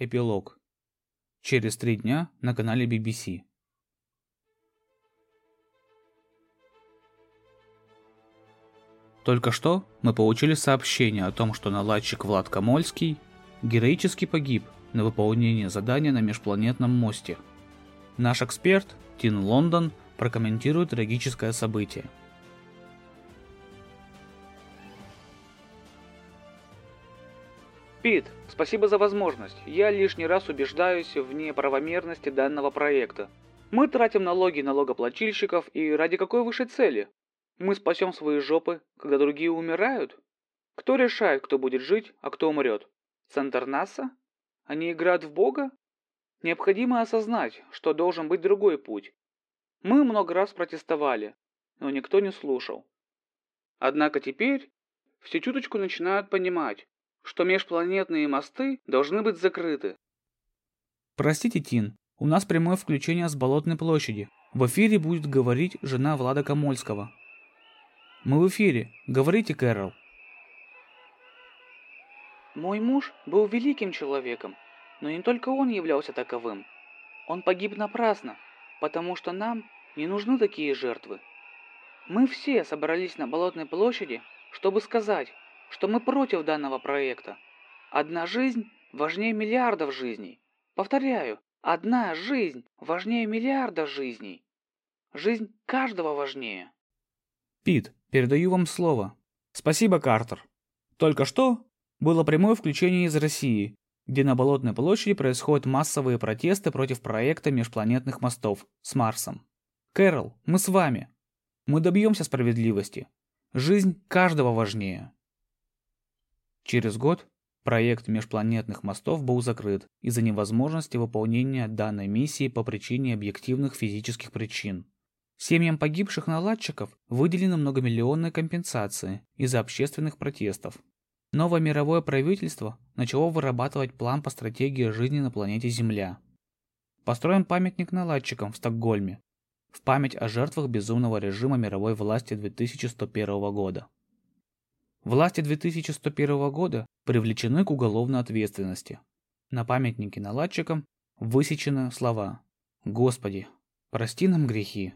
Эпилог. Через три дня на канале BBC. Только что мы получили сообщение о том, что наладчик Влад Камольский героически погиб на выполнении задания на межпланетном мосте. Наш эксперт Тин Лондон прокомментирует трагическое событие. Пит, спасибо за возможность. Я лишний раз убеждаюсь в неправомерности данного проекта. Мы тратим налоги налогоплательщиков и ради какой высшей цели? Мы спасем свои жопы, когда другие умирают? Кто решает, кто будет жить, а кто умрет? Центр НАСА? Они играют в Бога? Необходимо осознать, что должен быть другой путь. Мы много раз протестовали, но никто не слушал. Однако теперь все чуточку начинают понимать, что межпланетные мосты должны быть закрыты. Простите, Тин, у нас прямое включение с Болотной площади. В эфире будет говорить жена Влада Камольского. Мы в эфире. Говорите, Кэрол. Мой муж был великим человеком, но не только он являлся таковым. Он погиб напрасно, потому что нам не нужны такие жертвы. Мы все собрались на Болотной площади, чтобы сказать, что мы против данного проекта. Одна жизнь важнее миллиардов жизней. Повторяю, одна жизнь важнее миллиардов жизней. Жизнь каждого важнее. Пит, передаю вам слово. Спасибо, Картер. Только что было прямое включение из России, где на Болотной площади происходят массовые протесты против проекта межпланетных мостов с Марсом. Кэрол, мы с вами. Мы добьемся справедливости. Жизнь каждого важнее. Через год проект межпланетных мостов был закрыт из-за невозможности выполнения данной миссии по причине объективных физических причин. Семьям погибших наладчиков выделены многомиллионные компенсации из-за общественных протестов. Новое мировое правительство начало вырабатывать план по стратегии жизни на планете Земля. Построен памятник наладчикам в Стокгольме в память о жертвах безумного режима мировой власти 2101 года. Власти 2101 года привлечены к уголовной ответственности. На памятнике наладчикам высечены слова «Господи, прости нам грехи,